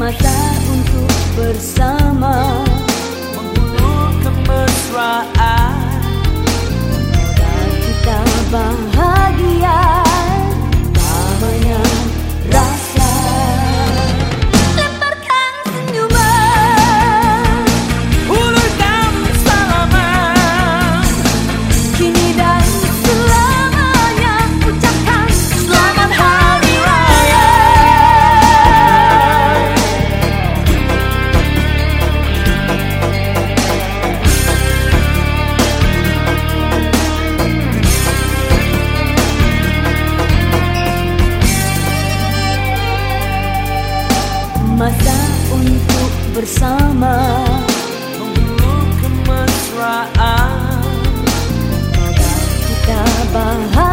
Masa untuk bersama try. Kita bahas Masa untuk bersama. Menghulu kemesraan. Kita bahagia